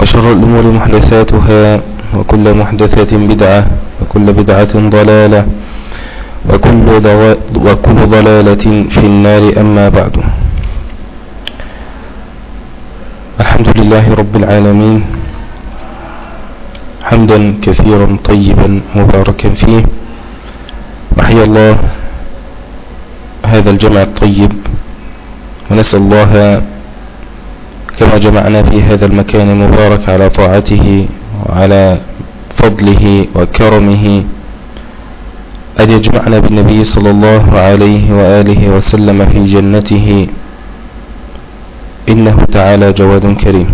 وشر الأمور محدثاتها وكل محدثة بدعة وكل بدعة ضلالة وكل. وكل ضلالة في النار أما بعد الحمد لله رب العالمين حمدا كثيرا طيبا مباركا فيه وحيا الله هذا الجمع الطيب ونسأل الله كما جمعنا في هذا المكان المبارك على طاعته وعلى فضله وكرمه أن يجمعنا بالنبي صلى الله عليه وآله وسلم في جنته. إنه تعالى جواد كريم.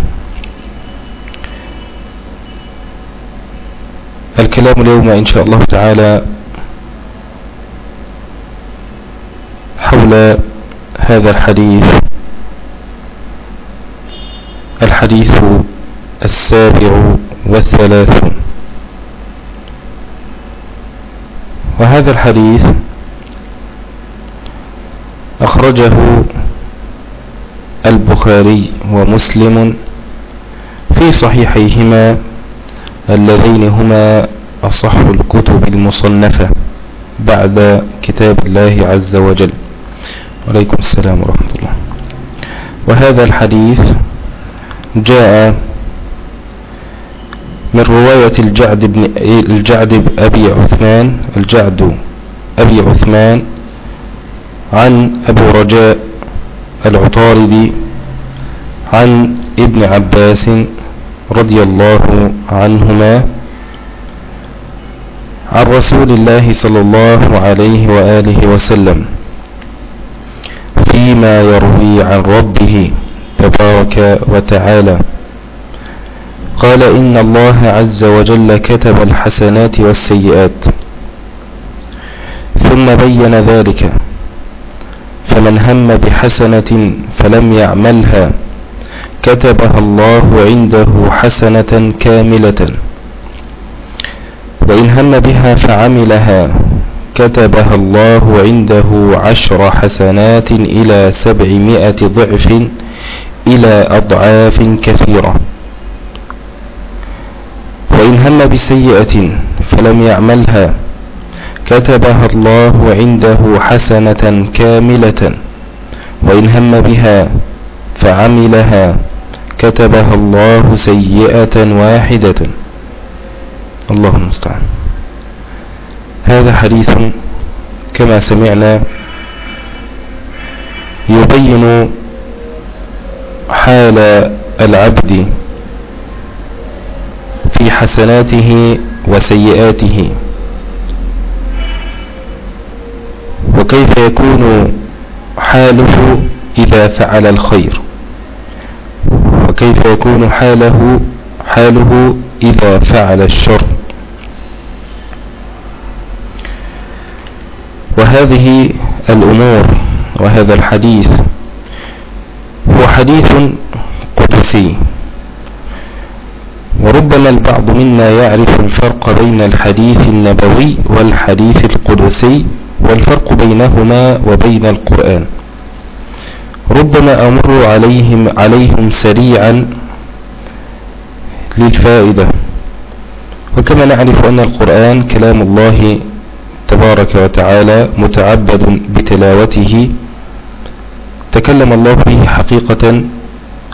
الكلام اليوم إن شاء الله تعالى حول هذا الحديث. الحديث السابع والثلاثون. وهذا الحديث أخرجه البخاري ومسلم في صحيحيهما اللذين هما أصح الكتب المصنفة بعد كتاب الله عز وجل. وعليكم السلام ورحمة الله. وهذا الحديث جاء من رواية الجعد بن الجعد أبي عثمان الجعد أبي عثمان عن أبو رجاء العطاردي عن ابن عباس رضي الله عنهما عن رسول الله صلى الله عليه وآله وسلم فيما يروي عن ربه. تبارك وتعالى. قال إن الله عز وجل كتب الحسنات والسيئات. ثم بين ذلك فمن هم بحسنة فلم يعملها كتبها الله عنده حسنة كاملة. وإن هم بها فعملها كتبها الله عنده عشر حسنات إلى سبعمائة ضعف إلى أضعاف كثيرة. وإن هم بسيئة فلم يعملها كتبها الله عنده حسنة كاملة. وإن هم بها فعملها كتبها الله سيئة واحدة. الله المستعان هذا حديث كما سمعنا يبين حال العبد في حسناته وسيئاته. وكيف يكون حاله إذا فعل الخير؟ وكيف يكون حاله حاله إذا فعل الشر؟ وهذه الأمور وهذا الحديث حديث قدسي. وربما البعض منا يعرف الفرق بين الحديث النبوي والحديث القدسي والفرق بينهما وبين القرآن. ربما أمر عليهم, عليهم سريعا للفائدة. وكما نعرف أن القرآن كلام الله تبارك وتعالى متعبد بتلاوته تكلم الله به حقيقة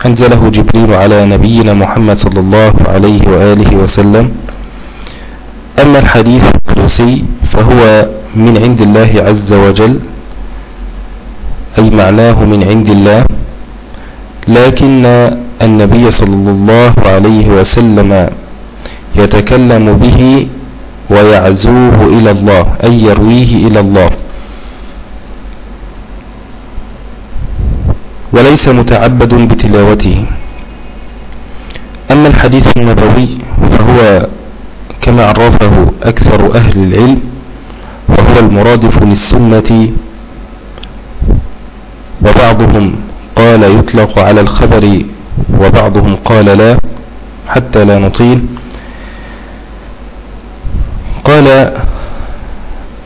أنزله جبريل على نبينا محمد صلى الله عليه وآله وسلم. أما الحديث القدسي فهو من عند الله عز وجل أي معناه من عند الله لكن النبي صلى الله عليه وسلم يتكلم به ويعزوه إلى الله أي يرويه إلى الله. وليس متعبد بتلاوته. أما الحديث النبوي فهو كما عرفه أكثر أهل العلم وهو المرادف للسنة وبعضهم قال يطلق على الخبر وبعضهم قال لا حتى لا نطيل. قال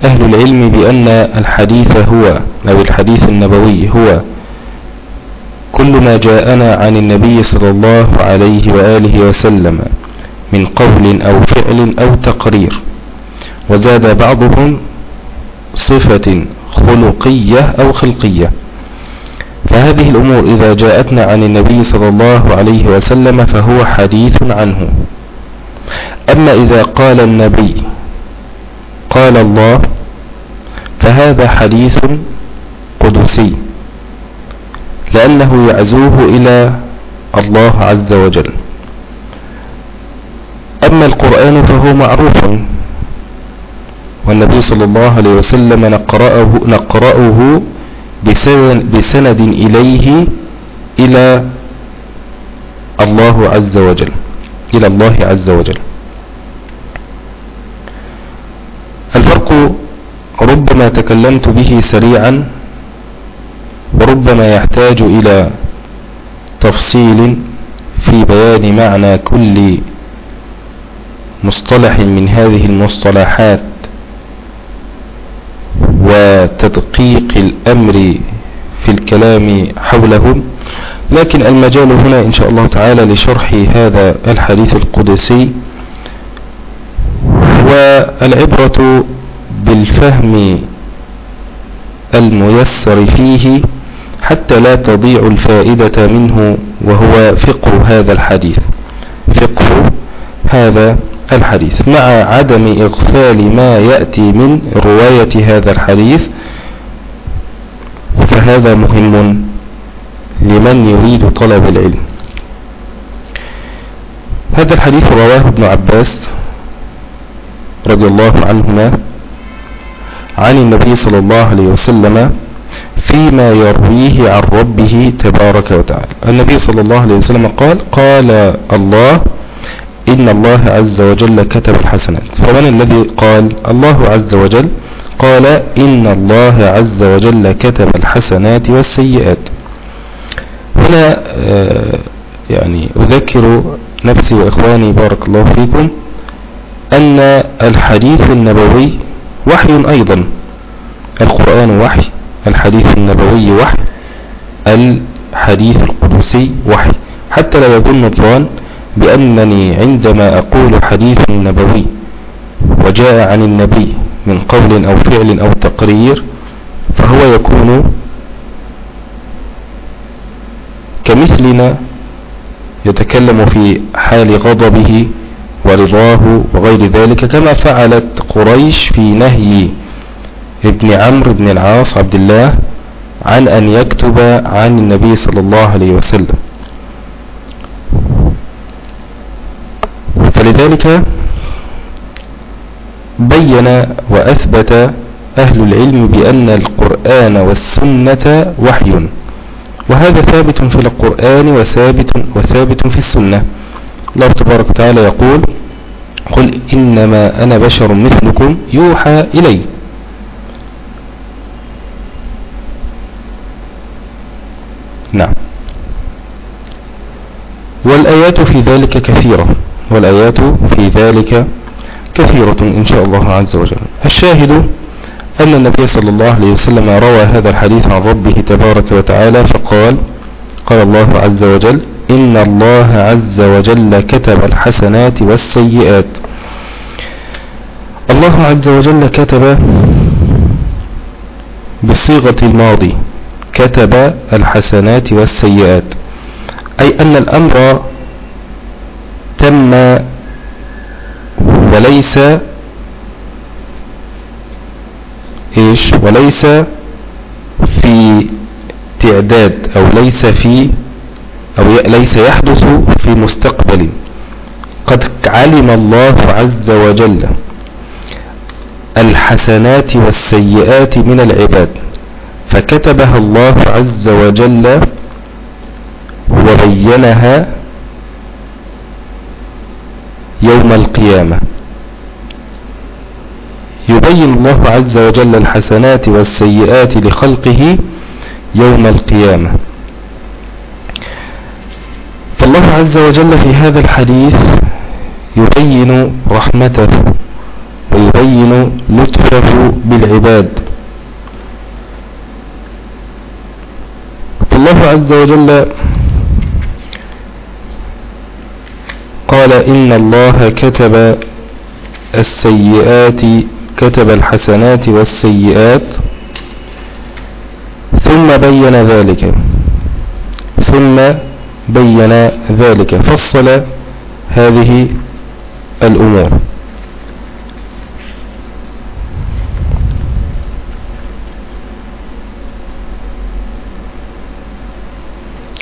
أهل العلم بأن الحديث هو أو الحديث النبوي هو كل ما جاءنا عن النبي صلى الله عليه وآله وسلم من قول أو فعل أو تقرير وزاد بعضهم صفة خلقية أو خلقية. فهذه الأمور إذا جاءتنا عن النبي صلى الله عليه وسلم فهو حديث عنه. أما إذا قال النبي قال الله فهذا حديث قدسي. لأنه يعزوه إلى الله عز وجل. أما القرآن فهو معروف. والنبي صلى الله عليه وسلم نقرأه, نقرأه بسند إليه إلى الله عز وجل. إلى الله عز وجل. الفرق ربما تكلمت به سريعا وربما يحتاج إلى تفصيل في بيان معنى كل مصطلح من هذه المصطلحات وتدقيق الأمر في الكلام حولهم. لكن المجال هنا إن شاء الله تعالى لشرح هذا الحديث القدسي والعبرة بالفهم الميسر فيه حتى لا تضيع الفائدة منه وهو فقه هذا الحديث. فقه هذا الحديث. مع عدم إغفال ما يأتي من رواية هذا الحديث فهذا مهم لمن يريد طلب العلم. هذا الحديث رواه ابن عباس رضي الله عنهما عن النبي صلى الله عليه وسلم فيما يرويه عن ربه تبارك وتعالى. النبي صلى الله عليه وسلم قال قال الله إن الله عز وجل كتب الحسنات. فمن الذي قال الله عز وجل؟ قال إن الله عز وجل كتب الحسنات والسيئات. هنا آه، يعني أذكر نفسي وإخواني بارك الله فيكم أن الحديث النبوي وحي أيضا. القرآن وحي. الحديث النبوي وحي الحديث القدسي وحي. حتى لا يظن الظان بأنني عندما أقول حديث نبوي وجاء عن النبي من قول أو فعل أو تقرير فهو يكون كمثلنا يتكلم في حال غضبه ورضاه وغير ذلك كما فعلت قريش في نهي ابن عمرو بن العاص عبد الله عن أن يكتب عن النبي صلى الله عليه وسلم. فلذلك بين وأثبت أهل العلم بأن القرآن والسنة وحي وهذا ثابت في القرآن وثابت, وثابت في السنة. الله تبارك وتعالى يقول قل إنما أنا بشر مثلكم يوحى إلي. نعم. والآيات في ذلك كثيرة. والآيات في ذلك كثيرة إن شاء الله عز وجل. الشاهد أن النبي صلى الله عليه وسلم روى هذا الحديث عن ربه تبارك وتعالى فقال قال الله عز وجل إن الله عز وجل كتب الحسنات والسيئات. الله عز وجل كتب بصيغة الماضي كتب الحسنات والسيئات. أي أن الأمر تم وليس إيش؟ وليس في تعداد أو ليس في أو ليس يحدث في مستقبل. قد علم الله عز وجل الحسنات والسيئات من العباد. فكتبها الله عز وجل وبينها يوم القيامة. يبين الله عز وجل الحسنات والسيئات لخلقه يوم القيامة. فالله عز وجل في هذا الحديث يبين رحمته ويبين لطفه بالعباد. فالله عز وجل قال إن الله كتب السيئات كتب الحسنات والسيئات ثم بين ذلك ثم بين ذلك فصل هذه الأمور.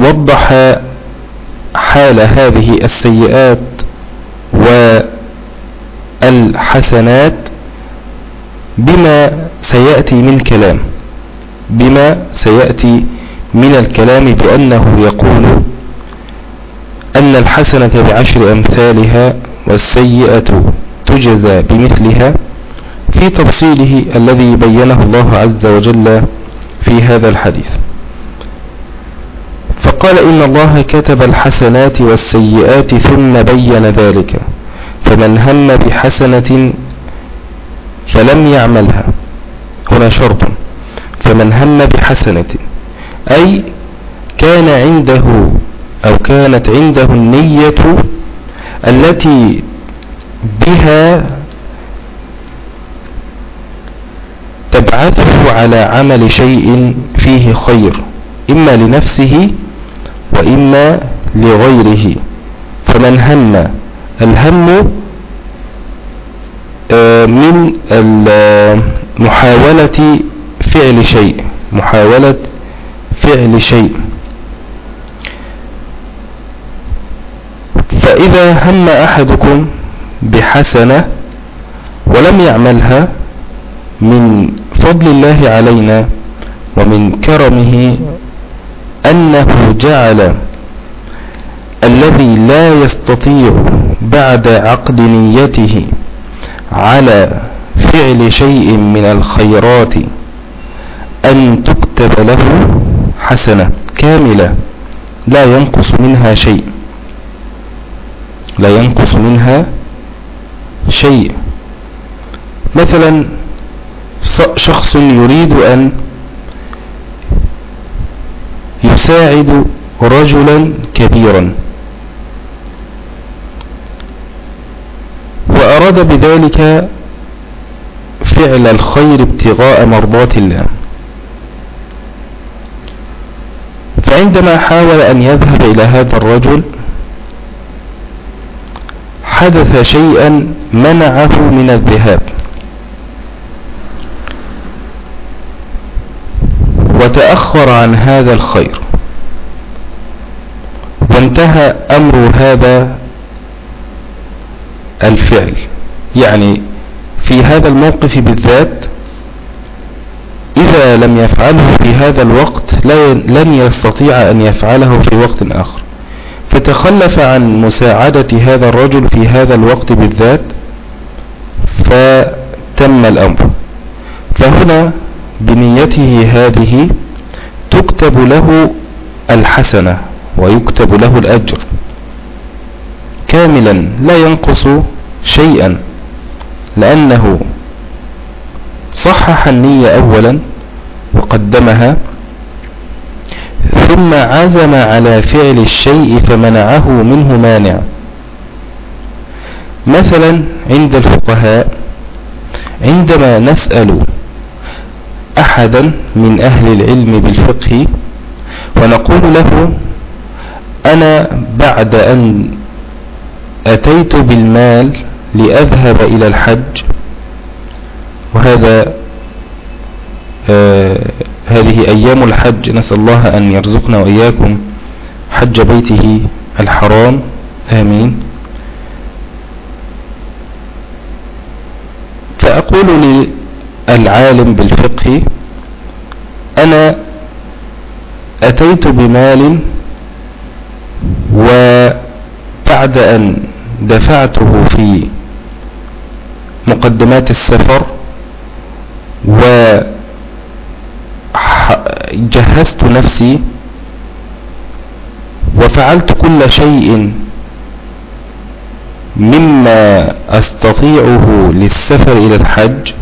وضح حال هذه السيئات والحسنات بما سيأتي من كلام بما سيأتي من الكلام بأنه يقول أن الحسنة بعشر أمثالها والسيئة تجزى بمثلها في تفصيله الذي بينه الله عز وجل في هذا الحديث. فقال إن الله كتب الحسنات والسيئات ثم بين ذلك فمن هم بحسنة فلم يعملها. هنا شرط. فمن هم بحسنة أي كان عنده أو كانت عنده النية التي بها تبعثه على عمل شيء فيه خير إما لنفسه وإما لغيره. فمن هم؟ الهم آه، من محاولة فعل شيء. محاولة فعل شيء. فإذا هم أحدكم بحسنة ولم يعملها من فضل الله علينا ومن كرمه أنه جعل الذي لا يستطيع بعد عقد نيته على فعل شيء من الخيرات أن تكتب له حسنة كاملة لا ينقص منها شيء. لا ينقص منها شيء. مثلا شخص يريد أن يساعد رجلا كبيرا. وأراد بذلك فعل الخير ابتغاء مرضات الله. فعندما حاول أن يذهب إلى هذا الرجل حدث شيئا منعه من الذهاب. وتأخر عن هذا الخير. وانتهى أمر هذا الفعل. يعني في هذا الموقف بالذات إذا لم يفعله في هذا الوقت لن يستطيع أن يفعله في وقت آخر. فتخلف عن مساعدة هذا الرجل في هذا الوقت بالذات فتم الأمر. فهنا بنيته هذه تكتب له الحسنة ويكتب له الأجر. كاملا لا ينقص شيئا لأنه صحح النية أولا وقدمها ثم عزم على فعل الشيء فمنعه منه مانع. مثلا عند الفقهاء عندما نسأل أحدا من أهل العلم بالفقه ونقول له أنا بعد أن أتيت بالمال لأذهب إلى الحج وهذا آه هذه أيام الحج نسأل الله أن يرزقنا وإياكم حج بيته الحرام. آمين. فأقول للعالم بالفقه. أنا أتيت بمال وبعد أن دفعته في مقدمات السفر وجهزت نفسي وفعلت كل شيء مما أستطيعه للسفر إلى الحج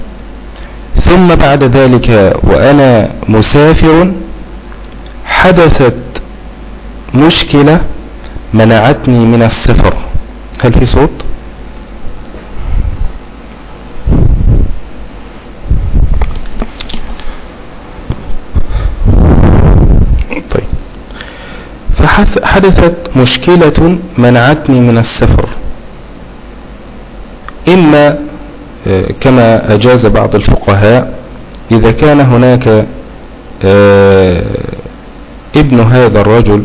ثم بعد ذلك وأنا مسافر حدثت مشكلة منعتني من السفر. هل في صوت؟ طيب. فحدثت مشكلة منعتني من السفر. إما كما أجاز بعض الفقهاء إذا كان هناك آه، ابن هذا الرجل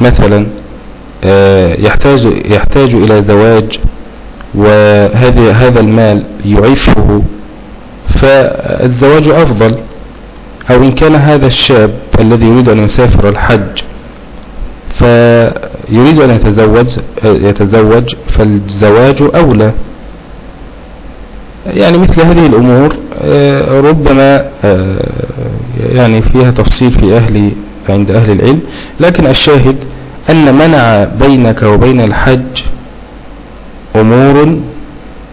مثلا آه، يحتاج يحتاج إلى زواج وهذا هذا المال يعيشه فالزواج أفضل. أو إن كان هذا الشاب الذي يريد أن يسافر الحج فيريد أن يتزوج يتزوج فالزواج أولى. يعني مثل هذه الأمور آه، ربما آه، يعني فيها تفصيل في أهل عند أهل العلم لكن الشاهد أن منع بينك وبين الحج أمور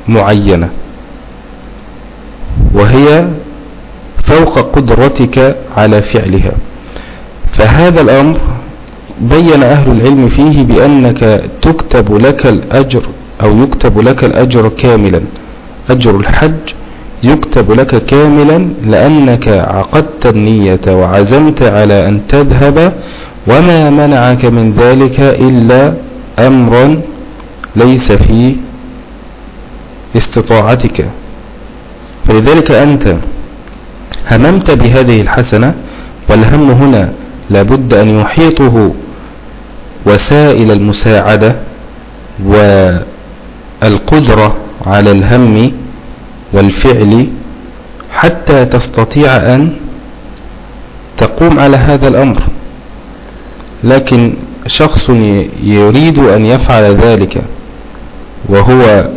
معينة وهي فوق قدرتك على فعلها. فهذا الأمر بين أهل العلم فيه بأنك تكتب لك الأجر أو يكتب لك الأجر كاملا. أجر الحج يكتب لك كاملا لأنك عقدت النية وعزمت على أن تذهب وما منعك من ذلك إلا أمر ليس في استطاعتك. فلذلك أنت هممت بهذه الحسنة والهم هنا لابد أن يحيطه وسائل المساعدة والقدرة على الهم والفعل حتى تستطيع أن تقوم على هذا الأمر. لكن شخص يريد أن يفعل ذلك وهو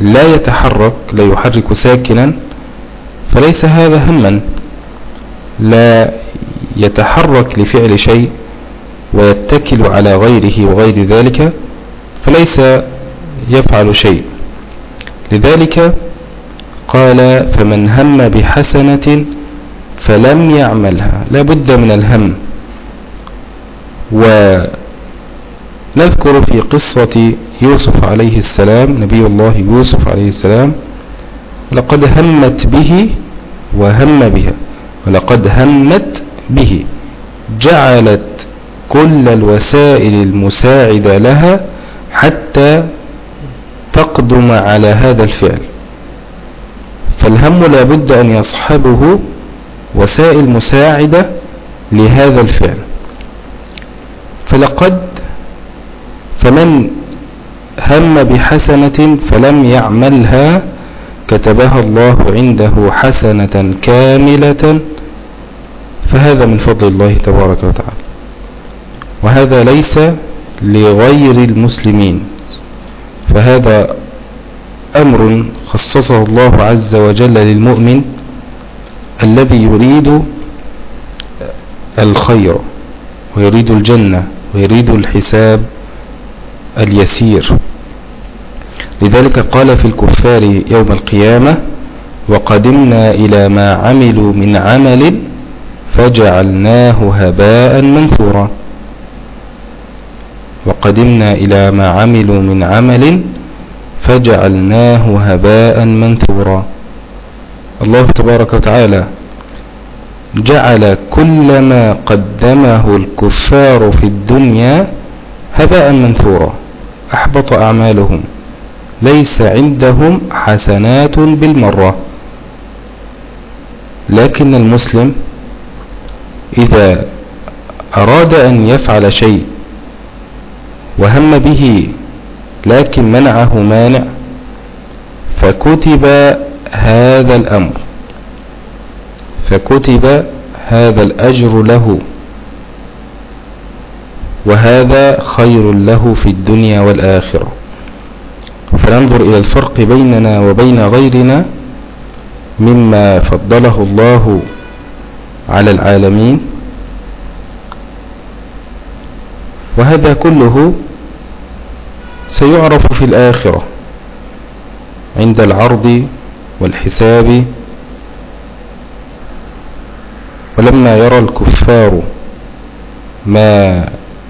لا يتحرك لا يحرك ساكنا فليس هذا هما. لا يتحرك لفعل شيء ويتكل على غيره وغير ذلك فليس يفعل شيء. لذلك قال فمن هم بحسنة فلم يعملها لا بد من الهم. ونذكر في قصة يوسف عليه السلام نبي الله يوسف عليه السلام لقد همت به وهم بها ولقد همت به جعلت كل الوسائل المساعدة لها حتى تقدم على هذا الفعل. فالهم لابد أن يصحبه وسائل مساعدة لهذا الفعل. فلقد فمن هم بحسنة فلم يعملها كتبها الله عنده حسنة كاملة. فهذا من فضل الله تبارك وتعالى. وهذا ليس لغير المسلمين. فهذا أمر خصصه الله عز وجل للمؤمن الذي يريد الخير ويريد الجنة ويريد الحساب اليسير. لذلك قال في الكفار يوم القيامة وقدمنا إلى ما عملوا من عمل فجعلناه هباء منثورا. وقدمنا إلى ما عملوا من عمل فجعلناه هباء منثورا. الله تبارك وتعالى جعل كل ما قدمه الكفار في الدنيا هباء منثورا. أحبط أعمالهم. ليس عندهم حسنات بالمرة. لكن المسلم إذا أراد أن يفعل شيء وهم به لكن منعه مانع. فكتب هذا الأمر. فكتب هذا الأجر له. وهذا خير له في الدنيا والآخرة. فننظر إلى الفرق بيننا وبين غيرنا مما فضله الله على العالمين. وهذا كله سيعرف في الآخرة عند العرض والحساب. ولما يرى الكفار ما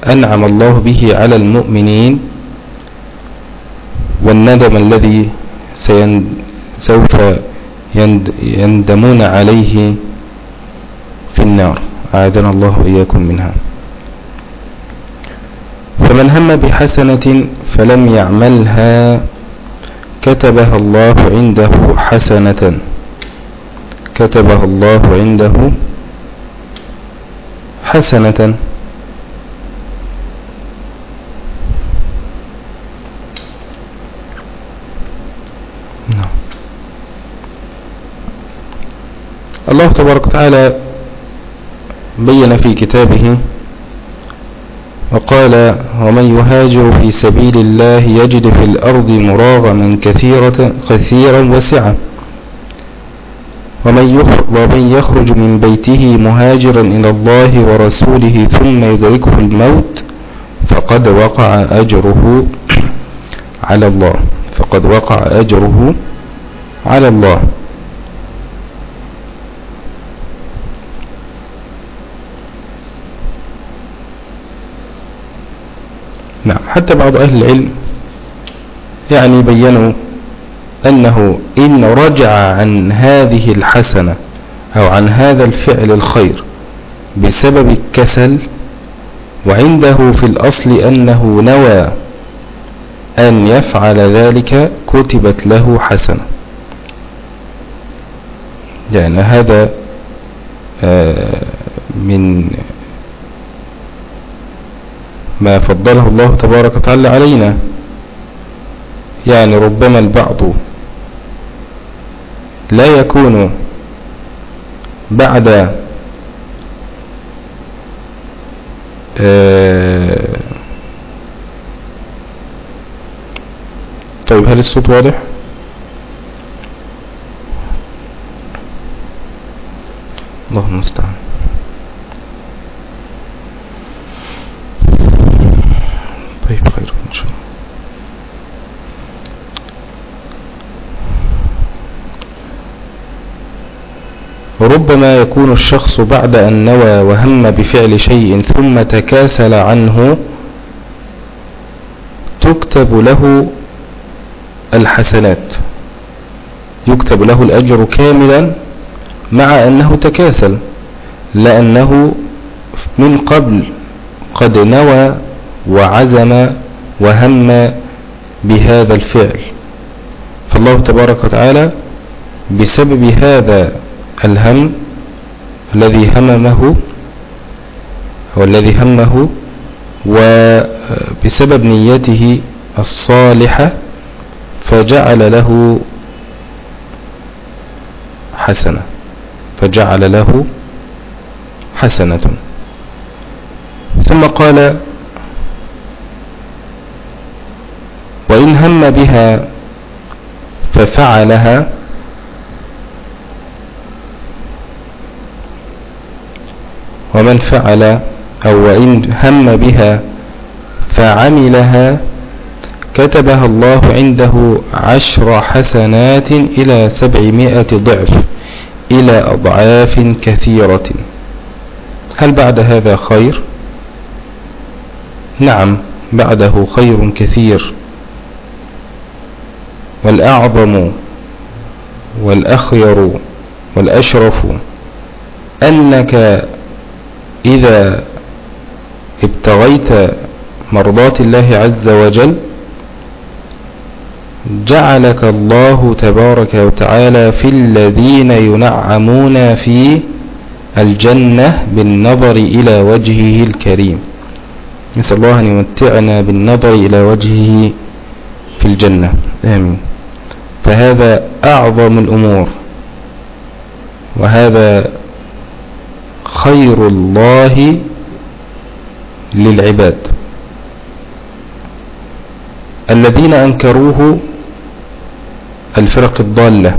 أنعم الله به على المؤمنين والندم الذي سوف يندمون عليه في النار. أعاذنا الله وإياكم منها. فمن هم بحسنة فلم يعملها كتبها الله عنده حسنة كتبها الله عنده حسنة نعم. الله تبارك وتعالى بين في كتابه وقال ومن يهاجر في سبيل الله يجد في الأرض مراغما كثيرة كثيرا وسعا ومن يخرج من بيته مهاجرا إلى الله ورسوله ثم يدركه الموت فقد وقع أجره على الله فقد وقع أجره على الله. نعم. حتى بعض أهل العلم يعني بينوا أنه إن رجع عن هذه الحسنة أو عن هذا الفعل الخير بسبب الكسل وعنده في الأصل أنه نوى أن يفعل ذلك كتبت له حسنة. يعني هذا آه، من ما فضله الله تبارك وتعالى علينا. يعني ربما البعض لا يكون بعد آه، طيب هل الصوت واضح؟ الله المستعان طيب خير ان شاء الله وربما يكون الشخص بعد أن نوى وهم بفعل شيء ثم تكاسل عنه تكتب له الحسنات. يكتب له الأجر كاملا مع أنه تكاسل لأنه من قبل قد نوى وعزم وهم بهذا الفعل. فالله تبارك وتعالى بسبب هذا الهم الذي هممه هو الذي همه وبسبب نيته الصالحة فجعل له حسنة فجعل له حسنة. ثم قال وإن هم بها ففعلها ومن فعل أو وإن هم بها فعملها كتبها الله عنده عشر حسنات إلى سبعمائة ضعف إلى أضعاف كثيرة. هل بعد هذا خير؟ نعم بعده خير كثير. والأعظم والأخير والأشرف أنك إذا ابتغيت مرضات الله عز وجل جعلك الله تبارك وتعالى في الذين ينعمون في الجنة بالنظر إلى وجهه الكريم. نسأل الله أن يمتعنا بالنظر إلى وجهه في الجنة. آمين. فهذا أعظم الأمور. وهذا خير الله للعباد. الذين أنكروه الفرق الضالة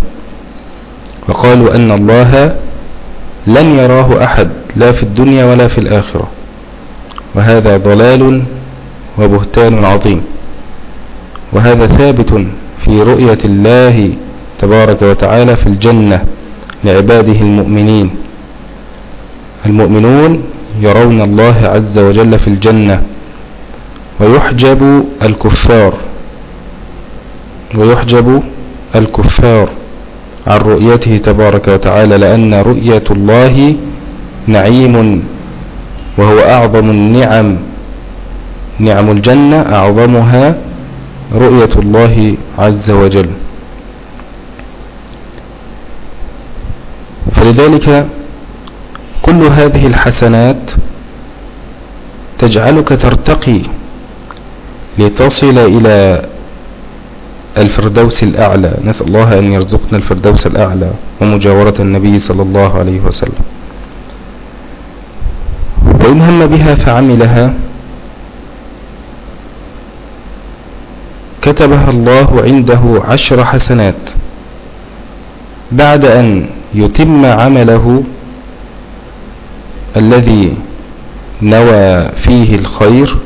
وقالوا أن الله لن يراه أحد لا في الدنيا ولا في الآخرة. وهذا ضلال وبهتان عظيم. وهذا ثابت في رؤية الله تبارك وتعالى في الجنة لعباده المؤمنين. المؤمنون يرون الله عز وجل في الجنة ويحجب الكفار ويحجب الكفار عن رؤيته تبارك وتعالى لأن رؤية الله نعيم وهو أعظم النعم. نعم الجنة أعظمها رؤية الله عز وجل. فلذلك كل هذه الحسنات تجعلك ترتقي لتصل إلى الفردوس الأعلى. نسأل الله أن يرزقنا الفردوس الأعلى ومجاورة النبي صلى الله عليه وسلم. وإن هم بها فعملها كتبها الله عنده عشر حسنات. بعد أن يتم عمله الذي نوى فيه الخير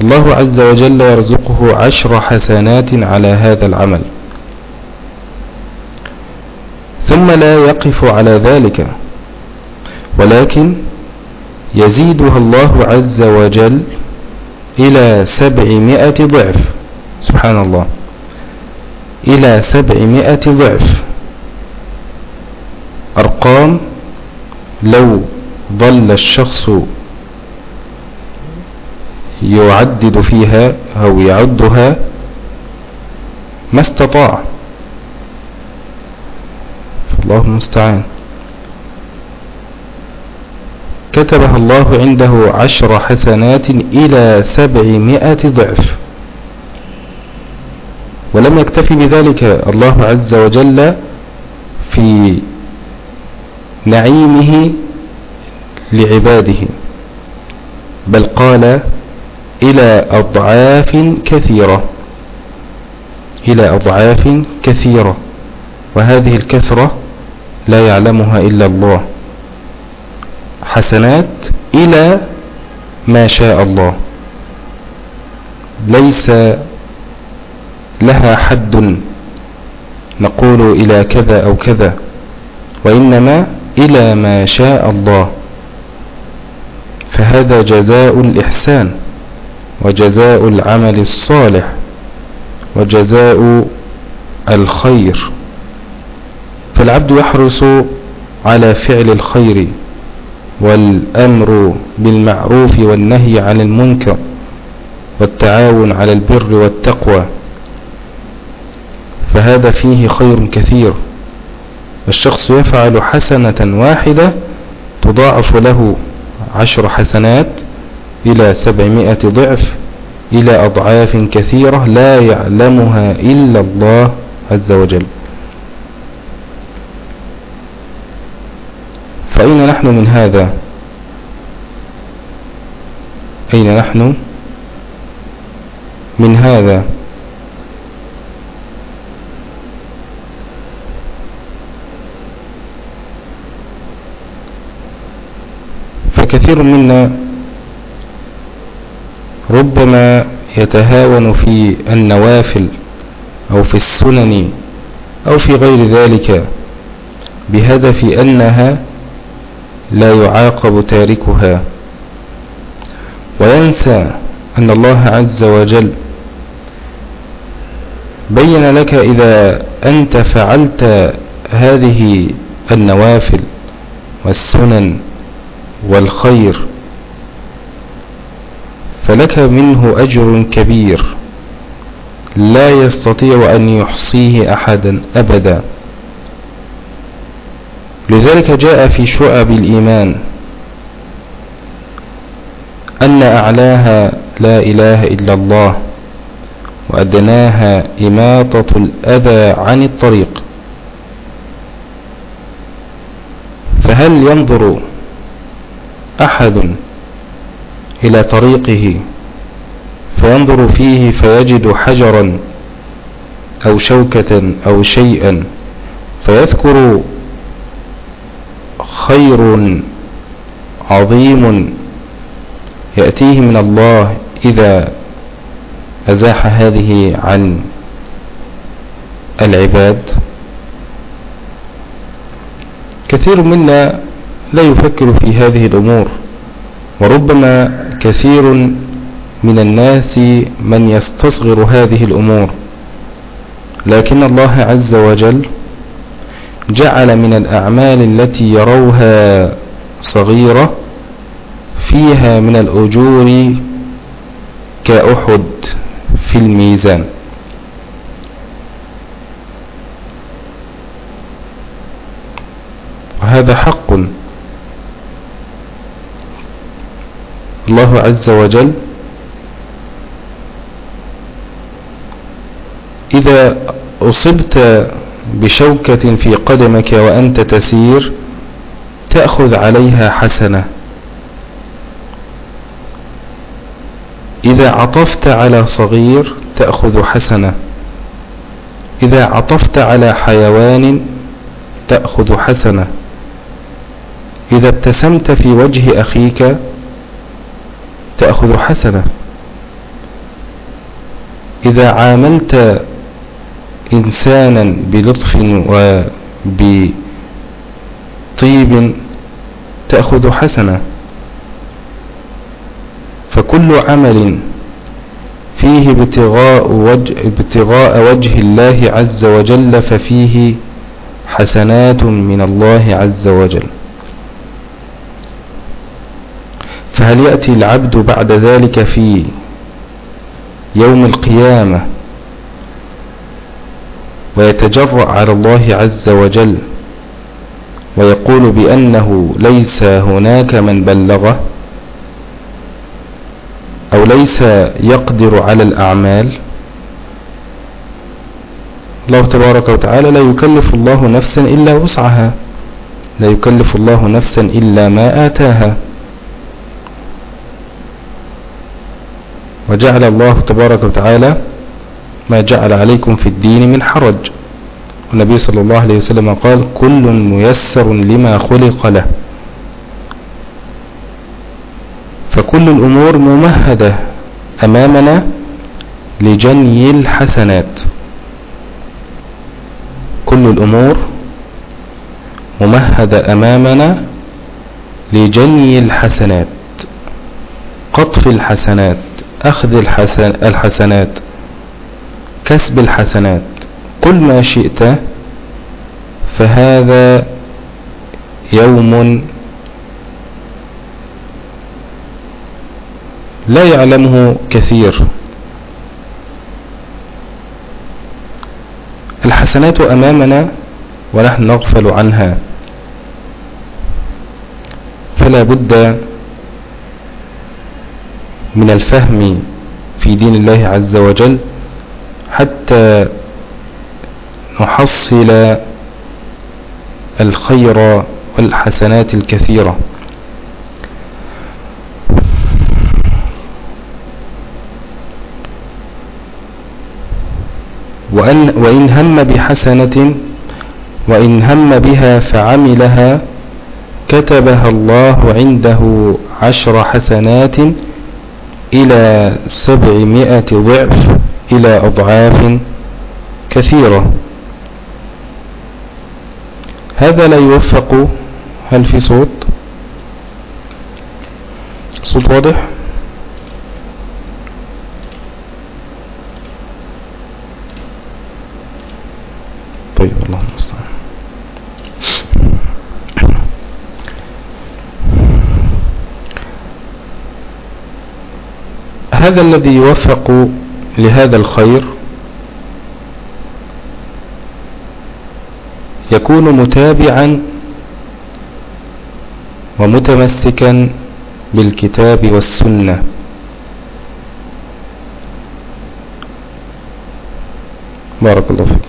الله عز وجل يرزقه عشر حسنات على هذا العمل. ثم لا يقف على ذلك ولكن يزيدها الله عز وجل إلى سبعمائة ضعف. سبحان الله. إلى سبعمائة ضعف. أرقام لو ظل الشخص يعدد فيها أو يعدها ما استطاع. الله المستعان. كتبها الله عنده عشر حسنات إلى سبعمائة ضعف. ولم يكتفي بذلك الله عز وجل في نعيمه لعباده بل قال إلى أضعاف كثيرة إلى أضعاف كثيرة وهذه الكثرة لا يعلمها إلا الله حسنات إلى ما شاء الله ليس لها حد نقول إلى كذا أو كذا وإنما إلى ما شاء الله. فهذا جزاء الإحسان وجزاء العمل الصالح وجزاء الخير. فالعبد يحرص على فعل الخير والأمر بالمعروف والنهي عن المنكر والتعاون على البر والتقوى. فهذا فيه خير كثير. الشخص يفعل حسنة واحدة تضاعف له عشر حسنات إلى سبعمائة ضعف إلى أضعاف كثيرة لا يعلمها إلا الله عز وجل. فأين نحن من هذا؟ أين نحن من هذا؟ فكثير منا. ربما يتهاون في النوافل أو في السنن أو في غير ذلك بهدف أنها لا يعاقب تاركها. وينسى أن الله عز وجل بين لك إذا أنت فعلت هذه النوافل والسنن والخير فلك منه أجر كبير لا يستطيع أن يحصيه أحدا أبدا. لذلك جاء في شعب الإيمان أن أعلاها لا إله إلا الله وأدناها إماطة الأذى عن الطريق. فهل ينظر أحد إلى طريقه فينظر فيه فيجد حجرا أو شوكة أو شيئا فيذكر خير عظيم يأتيه من الله إذا أزاح هذه عن العباد. كثير منا لا يفكر في هذه الأمور. وربما كثير من الناس من يستصغر هذه الأمور. لكن الله عز وجل جعل من الأعمال التي يروها صغيرة فيها من الأجور كأحد في الميزان. وهذا حق. الله عز وجل إذا أصبت بشوكة في قدمك وأنت تسير تأخذ عليها حسنة. إذا عطفت على صغير تأخذ حسنة. إذا عطفت على حيوان تأخذ حسنة. إذا ابتسمت في وجه أخيك تأخذ حسنة. إذا عاملت إنسانا بلطف وبطيب تأخذ حسنة. فكل عمل فيه ابتغاء وجه, ابتغاء وجه الله عز وجل ففيه حسنات من الله عز وجل. فهل يأتي العبد بعد ذلك في يوم القيامة ويتجرأ على الله عز وجل ويقول بأنه ليس هناك من بلغه أو ليس يقدر على الأعمال؟ الله تبارك وتعالى لا يكلف الله نفسا إلا وسعها لا يكلف الله نفسا إلا ما آتاها. وجعل الله تبارك وتعالى ما جعل عليكم في الدين من حرج. والنبي صلى الله عليه وسلم قال كل ميسر لما خلق له. فكل الأمور ممهدة أمامنا لجني الحسنات. كل الأمور ممهدة أمامنا لجني الحسنات. قطف الحسنات. أخذ الحسن الحسنات كسب الحسنات. كل ما شئت فهذا يوم لا يعلمه كثير. الحسنات أمامنا ونحن نغفل عنها. فلا بد من الفهم في دين الله عز وجل حتى نحصل الخير والحسنات الكثيرة. وأن وإن هم بحسنة وإن هم بها فعملها كتبها الله عنده عشر حسنات إلى سبعمائة ضعف إلى أضعاف كثيرة. هذا لا يوفق. هل في صوت؟ صوت واضح؟ طيب الله المستعان هذا الذي يوفق لهذا الخير يكون متابعا ومتمسكا بالكتاب والسنة. بارك الله فيك.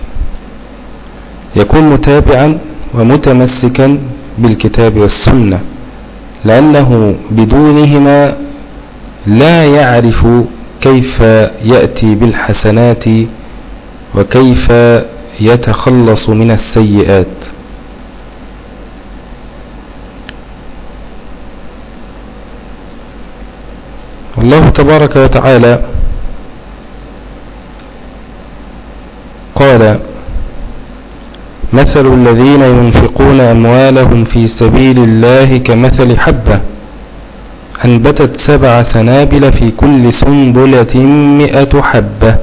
يكون متابعا ومتمسكا بالكتاب والسنة لأنه بدونهما لا يعرف كيف يأتي بالحسنات وكيف يتخلص من السيئات. الله تبارك وتعالى قال مثل الذين ينفقون أموالهم في سبيل الله كمثل حبة أنبتت سبع سنابل في كل سنبلة مئة حبة؟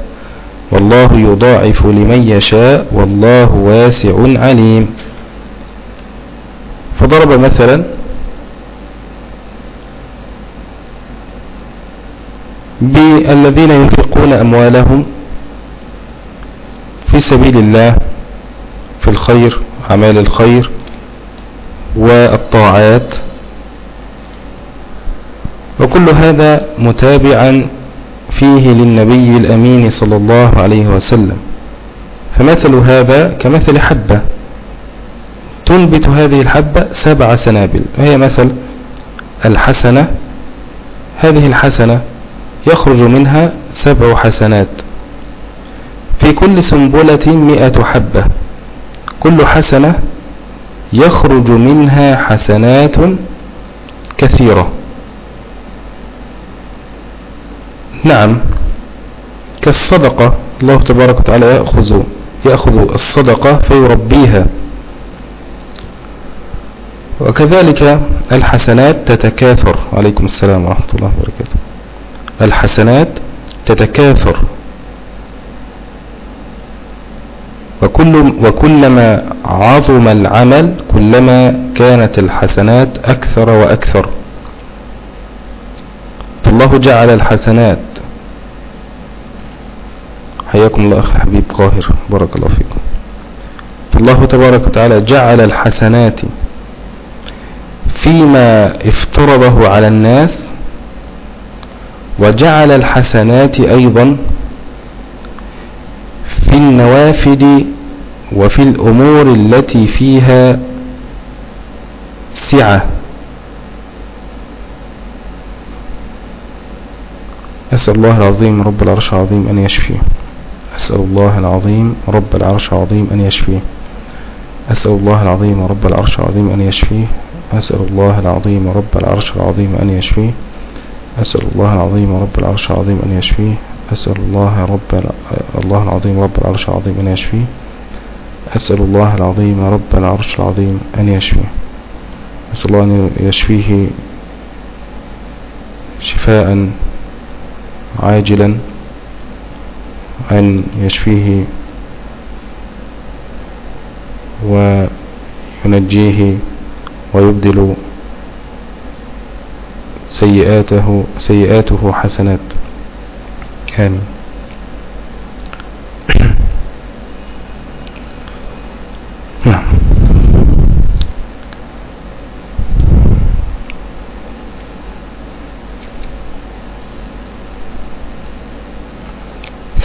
والله يضاعف لمن يشاء والله واسع عليم. فضرب مثلا بالذين ينفقون أموالهم في سبيل الله في الخير أعمال الخير والطاعات. وكل هذا متابعا فيه للنبي الأمين صلى الله عليه وسلم. فمثل هذا كمثل حبة. تنبت هذه الحبة سبع سنابل. وهي مثل الحسنة. هذه الحسنة يخرج منها سبع حسنات. في كل سنبلة مئة حبة. كل حسنة يخرج منها حسنات كثيرة. نعم. كالصدقة الله تبارك وتعالى يأخذ, يأخذ الصدقة فيربيها. وكذلك الحسنات تتكاثر. عليكم السلام ورحمة الله وبركاته. الحسنات تتكاثر. وكل وكلما عظم العمل كلما كانت الحسنات أكثر وأكثر. فالله جعل الحسنات حياكم الله أخي الحبيب قاهر بارك الله فيكم. فالله تبارك وتعالى جعل الحسنات فيما افترضه على الناس وجعل الحسنات أيضا في النوافل وفي الأمور التي فيها سعة. أسأل الله العظيم رب العرش العظيم أن يشفيه. أسأل الله العظيم رب العرش العظيم أن يشفيه. أسأل الله العظيم رب العرش العظيم أن يشفيه. أسأل الله العظيم رب العرش العظيم أن يشفيه. أسأل الله العظيم رب العرش العظيم أن يشفيه. أسأل الله رب الله العظيم رب العرش العظيم أن يشفيه. أسأل الله العظيم رب العرش العظيم أن يشفيه. أسأل الله أن يشفيه شفاء عاجلا أن يشفيه وينجيه ويبدل سيئاته سيئاته حسنات. آمين نعم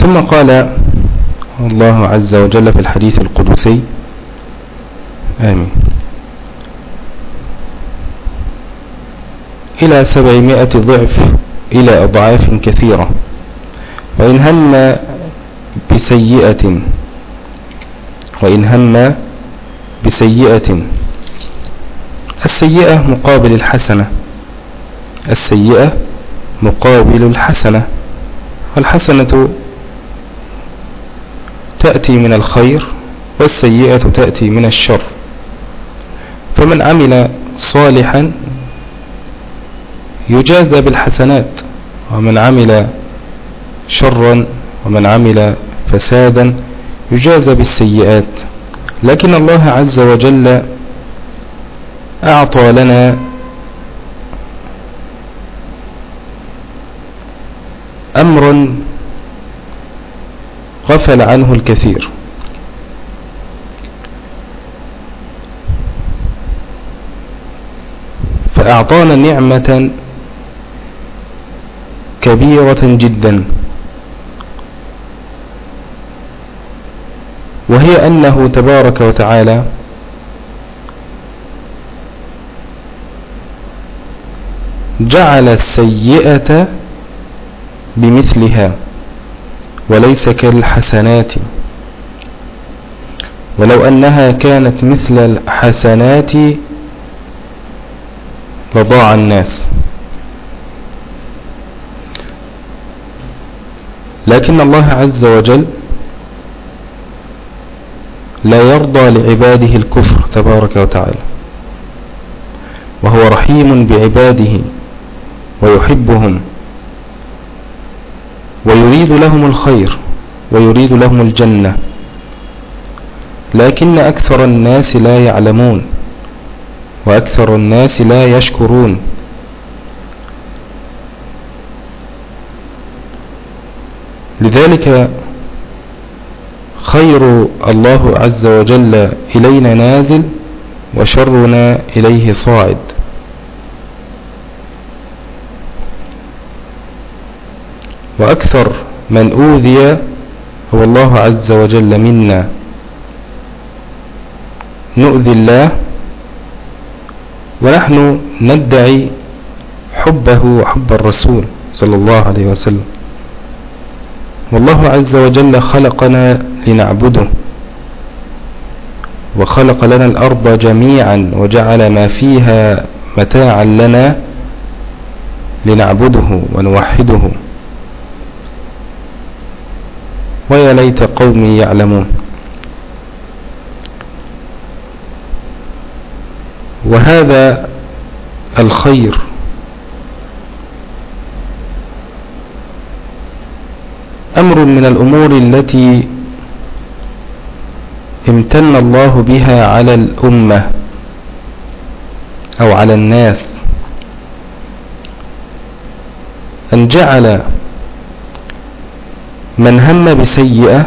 ثم قال الله عز وجل في الحديث القدسي. آمين. إلى سبعمائة ضعف إلى أضعاف كثيرة. وإن هم بسيئة وإن هم بسيئة. السيئة مقابل الحسنة. السيئة مقابل الحسنة. والحسنة تأتي من الخير والسيئة تأتي من الشر. فمن عمل صالحا يجازى بالحسنات ومن عمل شرا ومن عمل فسادا يجازى بالسيئات. لكن الله عز وجل أعطى لنا أمرا غفل عنه الكثير. فأعطانا نعمة كبيرة جدا. وهي أنه تبارك وتعالى جعل السيئة بمثلها. وليس كالحسنات. ولو أنها كانت مثل الحسنات لضاع الناس. لكن الله عز وجل لا يرضى لعباده الكفر تبارك وتعالى. وهو رحيم بعباده ويحبهم. ويريد لهم الخير ويريد لهم الجنة. لكن أكثر الناس لا يعلمون وأكثر الناس لا يشكرون. لذلك خير الله عز وجل إلينا نازل وشرنا إليه صاعد. وأكثر من أوذي هو الله عز وجل منا. نؤذي الله ونحن ندعي حبه وحب الرسول صلى الله عليه وسلم. والله عز وجل خلقنا لنعبده وخلق لنا الأرض جميعا وجعل ما فيها متاعا لنا لنعبده ونوحده. ويا ليت قومي يعلمون. وهذا الخير. أمر من الأمور التي امتن الله بها على الأمة أو على الناس. أن جعل من هم بسيئة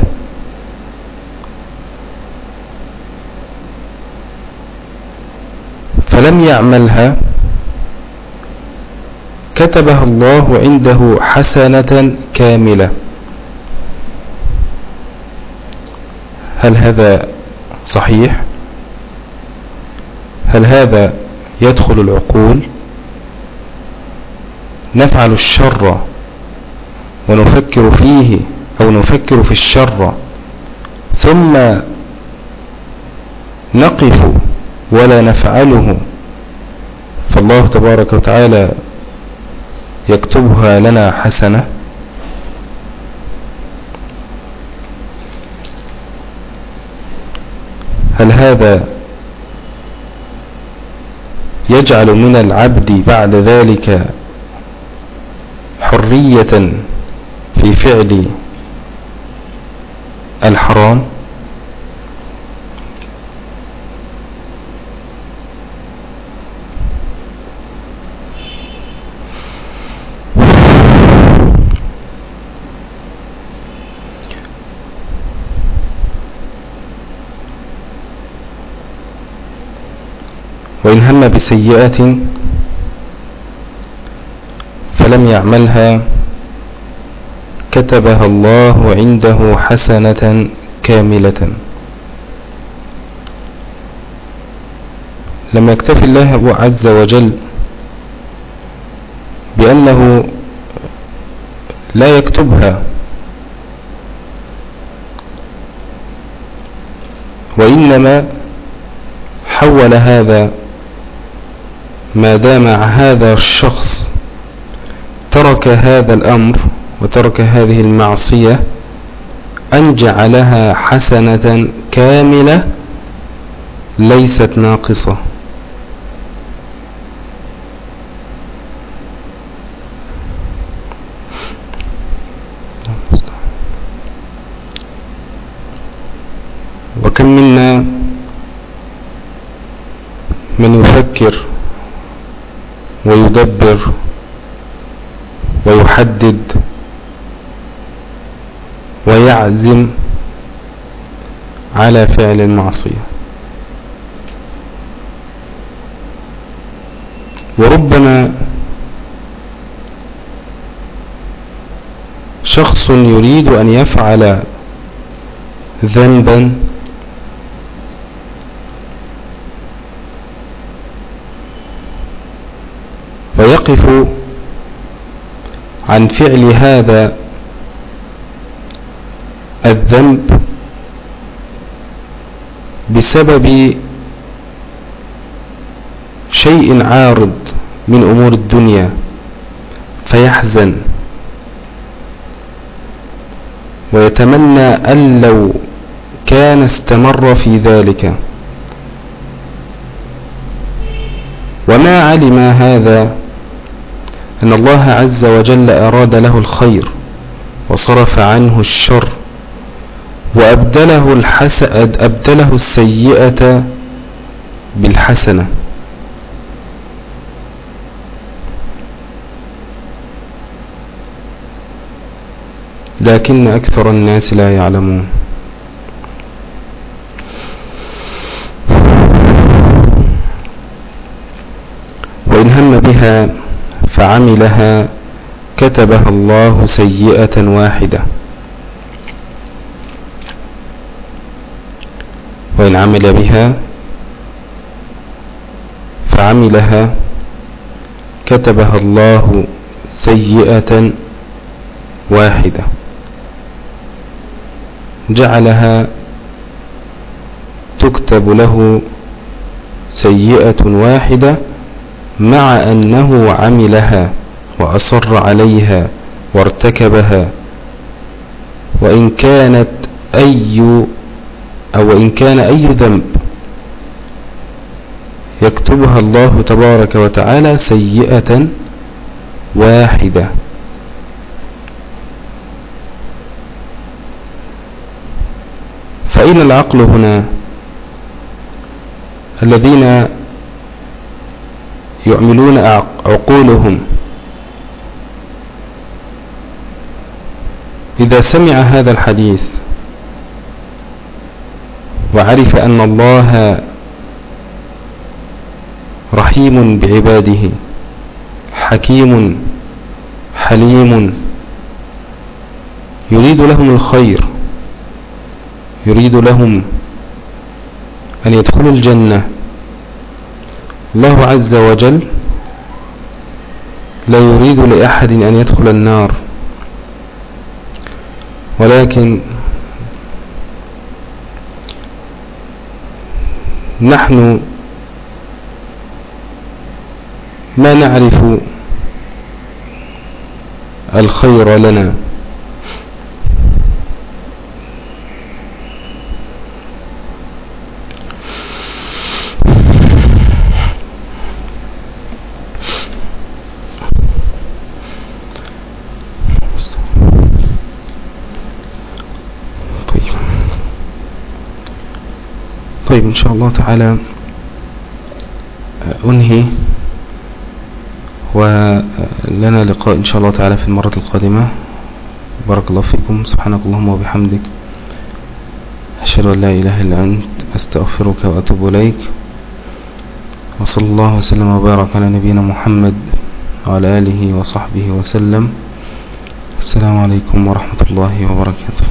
فلم يعملها كتبها الله عنده حسنة كاملة. هل هذا صحيح؟ هل هذا يدخل العقول؟ نفعل الشر ونفكر فيه أو نفكر في الشر ثم نقف ولا نفعله. فالله تبارك وتعالى يكتبها لنا حسنة. هل هذا يجعل من العبد بعد ذلك حرية في فعل الحرام وإن هم بسيئة فلم يعملها كتبها الله عنده حسنة كاملة. لما يكتفي الله عز وجل لأنه لا يكتبها. وإنما حول هذا ما دام هذا الشخص ترك هذا الأمر وترك هذه المعصية أن جعلها حسنة كاملة ليست ناقصة. وكم منا من يفكر ويدبر ويحدد ويعزم على فعل المعصية. وربما شخص يريد أن يفعل ذنبا ويقف عن فعل هذا الذنب بسبب شيء عارض من أمور الدنيا فيحزن. ويتمنى أن لو كان استمر في ذلك. وما علم هذا؟ أن الله عز وجل أراد له الخير وصرف عنه الشر. وأبدله, الحس... أبدله السيئة بالحسنة. لكن أكثر الناس لا يعلمون. وإن هم بها فعملها كتبها الله سيئة واحدة. وإن عمل بها فعملها كتبها الله سيئة واحدة. جعلها تكتب له سيئة واحدة مع أنه عملها وأصر عليها وارتكبها. وإن كانت أي أو إن كان أي ذنب يكتبها الله تبارك وتعالى سيئة واحدة. فأين العقل هنا الذين يعملون عقولهم إذا سمع هذا الحديث وعرف أن الله رحيم بعباده حكيم حليم يريد لهم الخير يريد لهم أن يدخلوا الجنة. الله عز وجل لا يريد لأحد أن يدخل النار ولكن نحن ما نعرف الخير لنا. طيب إن شاء الله تعالى أنهي ولنا لقاء إن شاء الله تعالى في المرة القادمة. بارك الله فيكم. سبحانك اللهم وبحمدك. أشهد أن لا إله إلا أنت. أستغفرك وأتوب إليك. وصلى الله وسلم وبارك على نبينا محمد وعلى آله وصحبه وسلم. السلام عليكم ورحمة الله وبركاته.